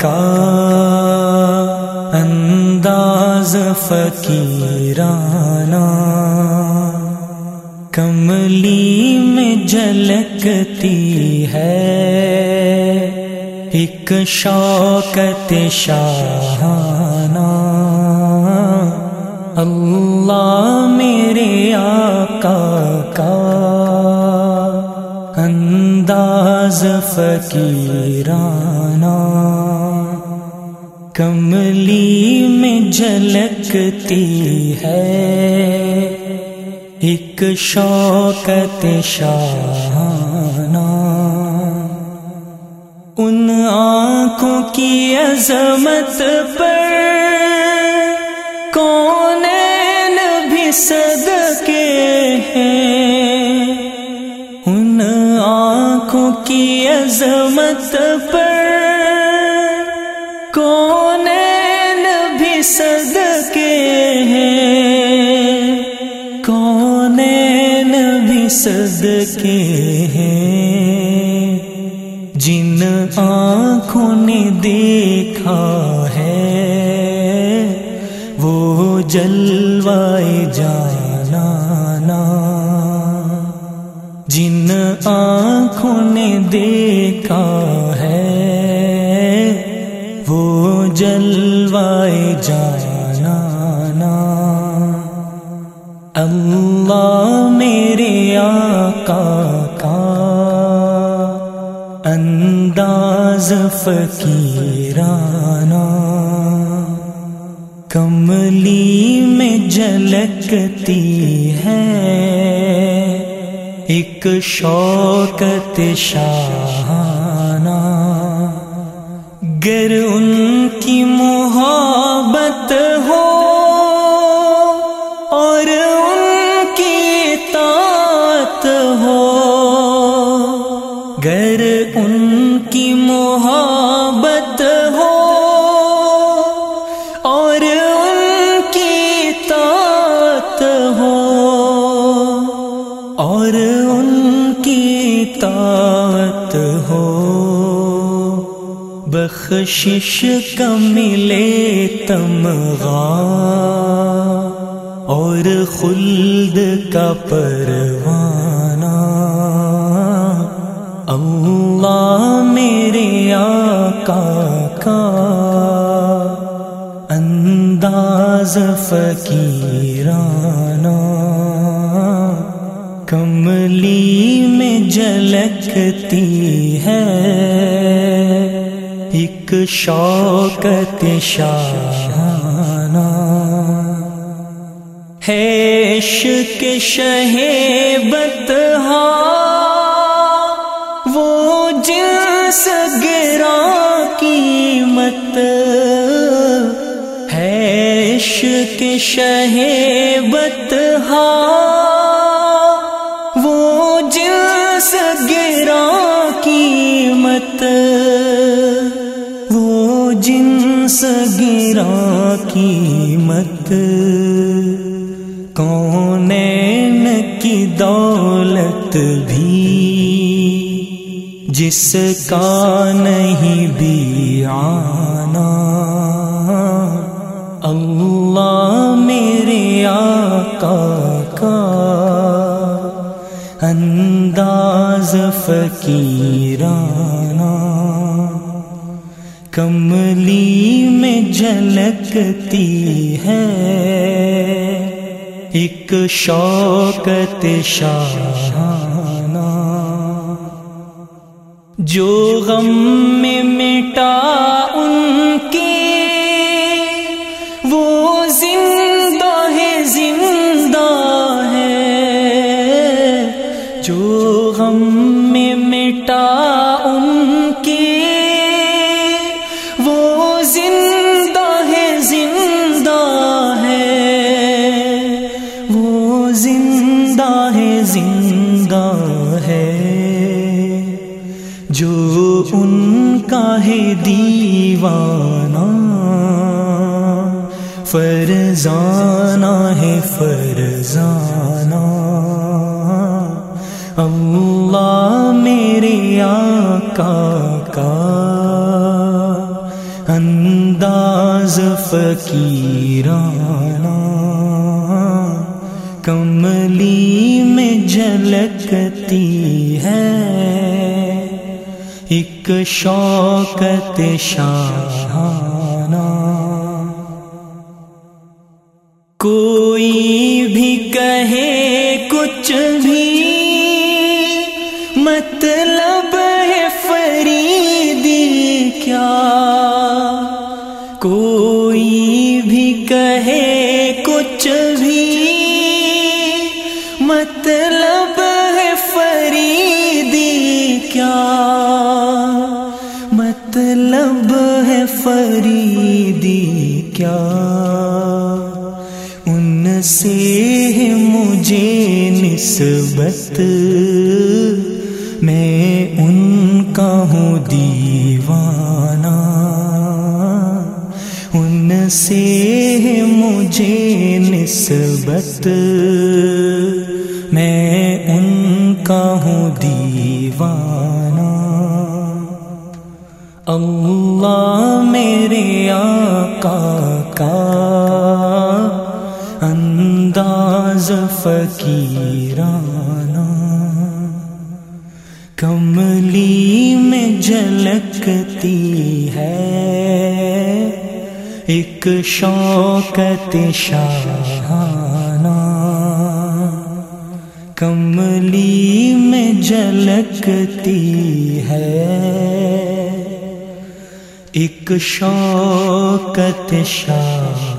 کا انداز فقیرانہ کملی میں جھلکتی ہے ایک شوکت شاہانہ اللہ میرے آقا کا انداز فقیرانہ کملی میں جھلکتی ہے۔ ایک شوکت شاہانہ۔ ان آنکھوں کی عظمت پر کون بھی صدقے ہیں؟ ان آنکھوں کی عظمت پر صدقے ہیں؟ کون بھی صدقے ہیں؟ جن آنکھوں نے دیکھا ہے، وہ جلوائے جانا۔ جن آنکھوں نے دیکھا جلوائے جانا۔ اللہ میرے آقا کا انداز فقیرانہ۔ کملی میں جھلکتی ہے۔ ایک شوکت شاہانہ۔ گر ان کی محبت ہو اور ان کی طاعت ہو گر ان بخشش کا ملے تمغا اور خلد کا پروانہ اللہ میرے آقا کا انداز فقیرانہ کملی میں جھلکتی ہے ایک شوکت شاہانہ ہے عشق شہیبت ہاں وہ جنس گرا قیمت ہے عشق شہیبت ہاں وہ جنس گرا قیمت جنس گرا قیمت کون کی دولت بھی جس کا نہیں بھی آنا اللہ میرے آقا کا انداز فقیرانہ کملی میں جھلکتی ہے۔ ایک شوقت شاہانہ۔ جو غم میں مٹا ان کی دیوانہ فرزانہ ہے فرزانہ۔ اللہ میرے آقا کا فقیرانا کملی میں جھلکتی ایک شوقت شاہانہ۔ کوئی بھی کہے کچھ بھی مطلب ہے فریدی کیا۔ کوئی بھی کہے کچھ بھی مطلب ہے فریدی کیا مطلب ہے فریدی کیا؟ ان سے مجھے نسبت۔ میں ان کا ہوں دیوانہ۔ ان سے مجھے نسبت۔ اللہ میرے آقا کا انداز فقیرانہ۔ کملی میں جھلکتی ہے۔ ایک شوقت شاہانہ۔ کملی میں جھلکتی ہے۔ ایک شوکت شاہ